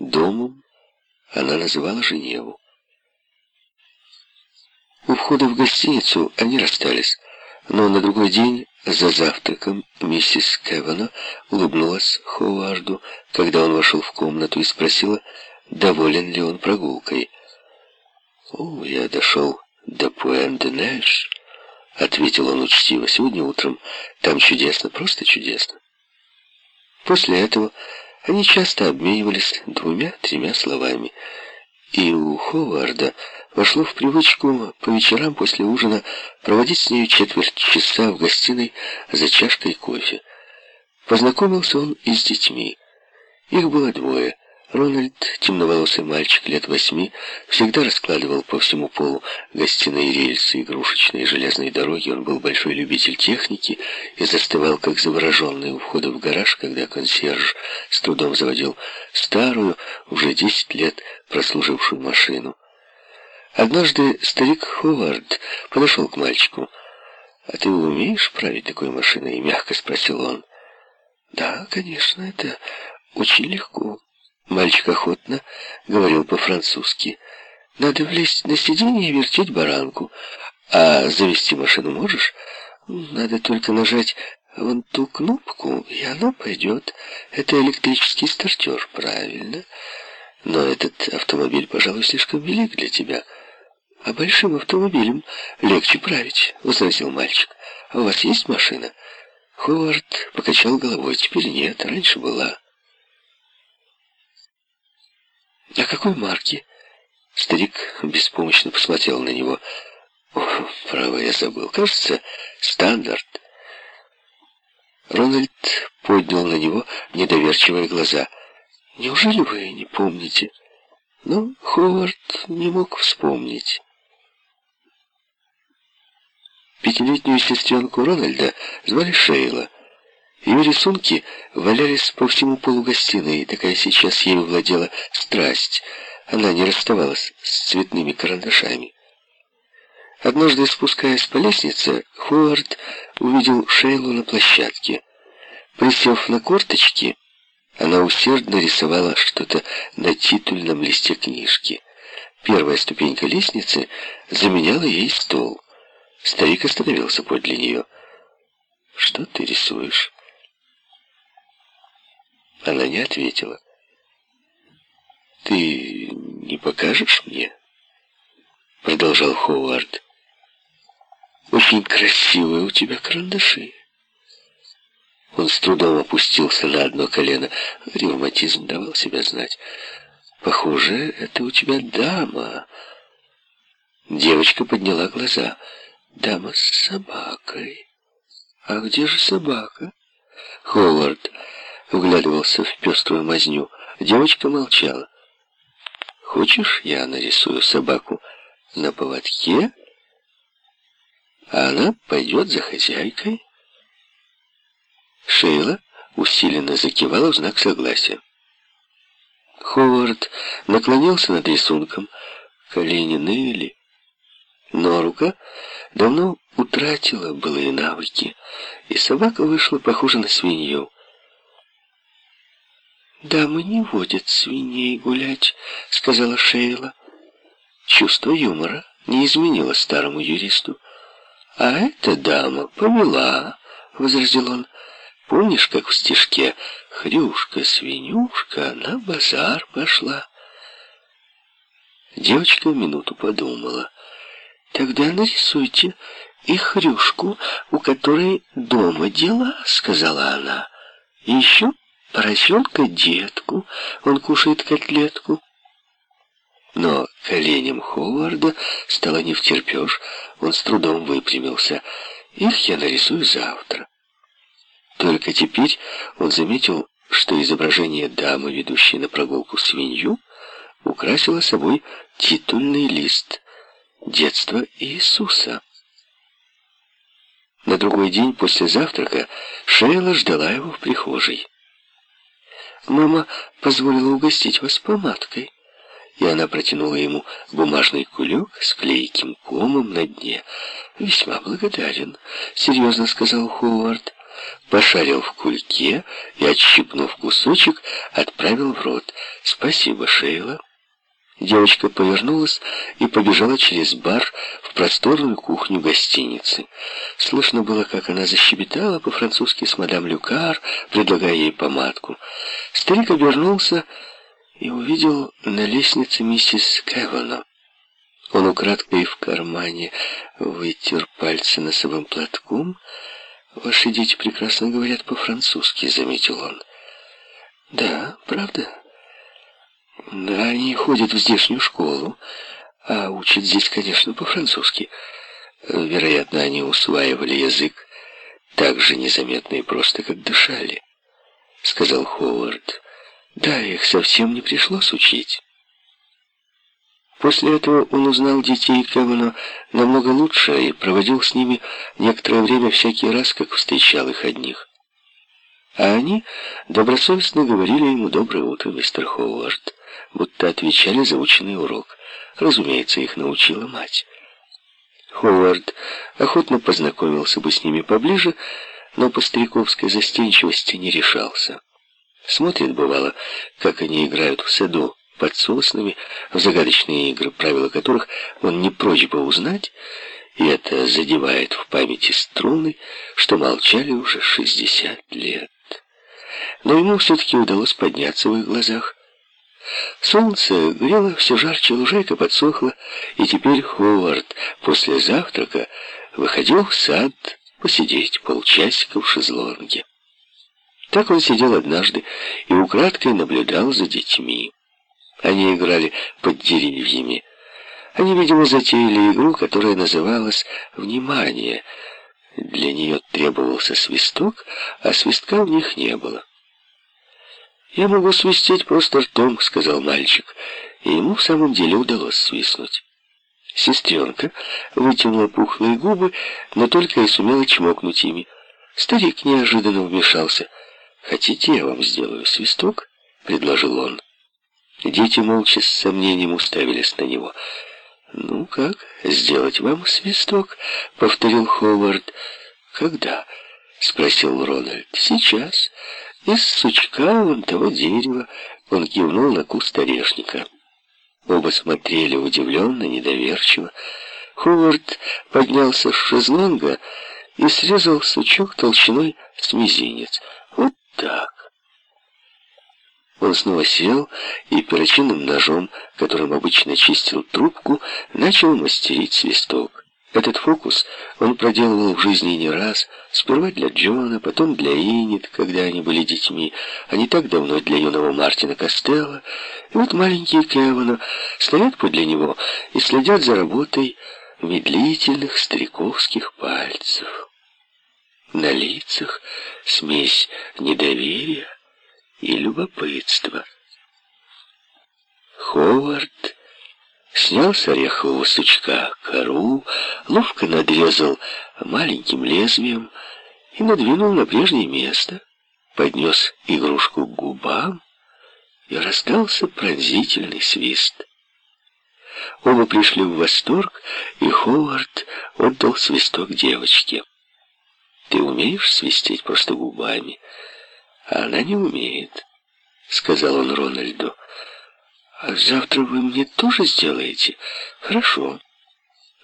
Домом она называла Женеву. У входа в гостиницу они расстались, но на другой день за завтраком миссис Кевана улыбнулась Ховарду, когда он вошел в комнату и спросила, доволен ли он прогулкой. «О, я дошел до Пуэн-де-Нэш», — ответил он учтиво, — «сегодня утром. Там чудесно, просто чудесно». После этого они часто обменивались двумя-тремя словами, и у Ховарда вошло в привычку по вечерам после ужина проводить с нею четверть часа в гостиной за чашкой кофе. Познакомился он и с детьми. Их было двое. Рональд, темноволосый мальчик лет восьми, всегда раскладывал по всему полу гостиные рельсы, игрушечные железные дороги. Он был большой любитель техники и застывал, как завороженный у входа в гараж, когда консьерж с трудом заводил старую, уже десять лет прослужившую машину. Однажды старик Ховард подошел к мальчику. «А ты умеешь править такой машиной?» — мягко спросил он. «Да, конечно, это очень легко». Мальчик охотно говорил по-французски. «Надо влезть на сиденье и вертеть баранку. А завести машину можешь? Надо только нажать вон ту кнопку, и она пойдет. Это электрический стартер, правильно. Но этот автомобиль, пожалуй, слишком велик для тебя. А большим автомобилем легче править», — возразил мальчик. «А у вас есть машина?» Ховард покачал головой. «Теперь нет, раньше была». «А какой марки?» Старик беспомощно посмотрел на него. «О, право, я забыл. Кажется, стандарт». Рональд поднял на него недоверчивые глаза. «Неужели вы не помните?» Но Ховард не мог вспомнить. Пятилетнюю сестренку Рональда звали Шейла. Ее рисунки валялись по всему полу гостиной, и такая сейчас ею владела страсть. Она не расставалась с цветными карандашами. Однажды, спускаясь по лестнице, Ховард увидел Шейлу на площадке. Присев на корточки, она усердно рисовала что-то на титульном листе книжки. Первая ступенька лестницы заменяла ей стол. Старик остановился подле нее. «Что ты рисуешь?» Она не ответила. «Ты не покажешь мне?» Продолжал Ховард. «Очень красивые у тебя карандаши». Он с трудом опустился на одно колено. Ревматизм давал себя знать. «Похоже, это у тебя дама». Девочка подняла глаза. «Дама с собакой». «А где же собака?» Ховард вглядывался в пеструю мазню. Девочка молчала. «Хочешь, я нарисую собаку на поводке, а она пойдет за хозяйкой?» Шейла усиленно закивала в знак согласия. Ховард наклонился над рисунком. Колени ныли, но рука давно утратила былые навыки, и собака вышла похожа на свинью. «Дамы не водят свиней гулять», — сказала Шейла. Чувство юмора не изменило старому юристу. «А эта дама помела», — возразил он. «Помнишь, как в стишке «Хрюшка-свинюшка на базар пошла»?» Девочка минуту подумала. «Тогда нарисуйте и хрюшку, у которой дома дела», — сказала она. «И еще поросенка детку, он кушает котлетку. Но коленям Ховарда стало не втерпешь, он с трудом выпрямился. Их я нарисую завтра. Только теперь он заметил, что изображение дамы, ведущей на прогулку свинью, украсило собой титульный лист «Детство Иисуса». На другой день после завтрака Шейла ждала его в прихожей. Мама позволила угостить вас помадкой. И она протянула ему бумажный кулек с клейким комом на дне. «Весьма благодарен», — серьезно сказал Ховард. пошарил в кульке и, отщипнув кусочек, отправил в рот. «Спасибо, Шейла». Девочка повернулась и побежала через бар в просторную кухню гостиницы. Слышно было, как она защебетала по-французски с мадам Люкар, предлагая ей помадку. Старик обернулся и увидел на лестнице миссис Кевана. Он украдкой в кармане вытер пальцы носовым платком. «Ваши дети прекрасно говорят по-французски», — заметил он. «Да, правда?» Да, они ходят в здешнюю школу, а учат здесь, конечно, по-французски. Вероятно, они усваивали язык так же незаметно и просто, как дышали, — сказал Ховард. Да, их совсем не пришлось учить. После этого он узнал детей Кевана намного лучше и проводил с ними некоторое время всякий раз, как встречал их одних. А они добросовестно говорили ему «Доброе утро, мистер Ховард» будто отвечали заученный урок. Разумеется, их научила мать. Ховард охотно познакомился бы с ними поближе, но по стариковской застенчивости не решался. Смотрит, бывало, как они играют в саду под соснами, в загадочные игры, правила которых он не прочь бы узнать, и это задевает в памяти струны, что молчали уже шестьдесят лет. Но ему все-таки удалось подняться в их глазах. Солнце грело все жарче, лужайка подсохла, и теперь Ховард после завтрака выходил в сад посидеть полчасика в шезлонге. Так он сидел однажды и украдкой наблюдал за детьми. Они играли под деревьями. Они, видимо, затеяли игру, которая называлась «Внимание». Для нее требовался свисток, а свистка у них не было. «Я могу свистеть просто ртом», — сказал мальчик, и ему в самом деле удалось свистнуть. Сестренка вытянула пухлые губы, но только и сумела чмокнуть ими. Старик неожиданно вмешался. «Хотите, я вам сделаю свисток?» — предложил он. Дети молча с сомнением уставились на него. «Ну как, сделать вам свисток?» — повторил Ховард. «Когда?» — спросил Рональд. «Сейчас». Из сучка вон того дерева он кивнул на куст орешника. Оба смотрели удивленно, недоверчиво. Ховард поднялся с шезлонга и срезал сучок толщиной с мизинец. Вот так. Он снова сел и перочинным ножом, которым обычно чистил трубку, начал мастерить свисток. Этот фокус он проделывал в жизни не раз, сперва для Джона, потом для Иннет, когда они были детьми, а не так давно для юного Мартина Костелла. И вот маленькие Кевана стоят подле него и следят за работой медлительных стариковских пальцев. На лицах смесь недоверия и любопытства. Ховард Снял с орехового сучка кору, ловко надрезал маленьким лезвием и надвинул на прежнее место, поднес игрушку к губам, и раздался пронзительный свист. Оба пришли в восторг, и Ховард отдал свисток девочке. «Ты умеешь свистеть просто губами?» «А она не умеет», — сказал он Рональду. А завтра вы мне тоже сделаете? Хорошо.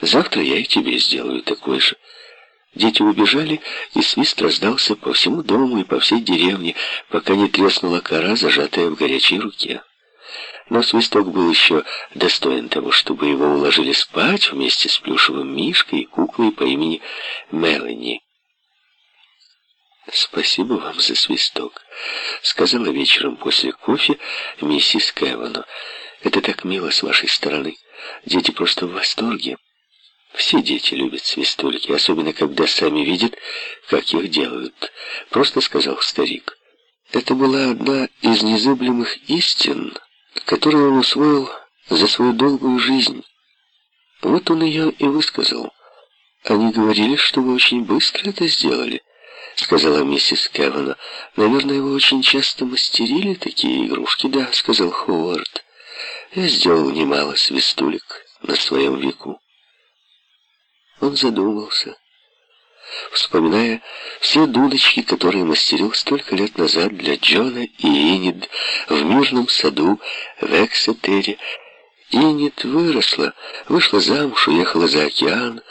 Завтра я и тебе сделаю такой же. Дети убежали, и свист раздался по всему дому и по всей деревне, пока не треснула кора, зажатая в горячей руке. Но свисток был еще достоин того, чтобы его уложили спать вместе с плюшевым мишкой и куклой по имени Мелани. «Спасибо вам за свисток», — сказала вечером после кофе миссис Кевану. «Это так мило с вашей стороны. Дети просто в восторге. Все дети любят свистульки, особенно когда сами видят, как их делают», — просто сказал старик. Это была одна из незыблемых истин, которую он усвоил за свою долгую жизнь. Вот он ее и высказал. Они говорили, что вы очень быстро это сделали. — сказала миссис Кевана. «Наверное, вы очень часто мастерили такие игрушки?» «Да», — сказал Ховард. «Я сделал немало свистулек на своем веку». Он задумался. вспоминая все дудочки, которые мастерил столько лет назад для Джона и Инид в мирном саду в Эксетере. Инид выросла, вышла замуж, уехала за океан,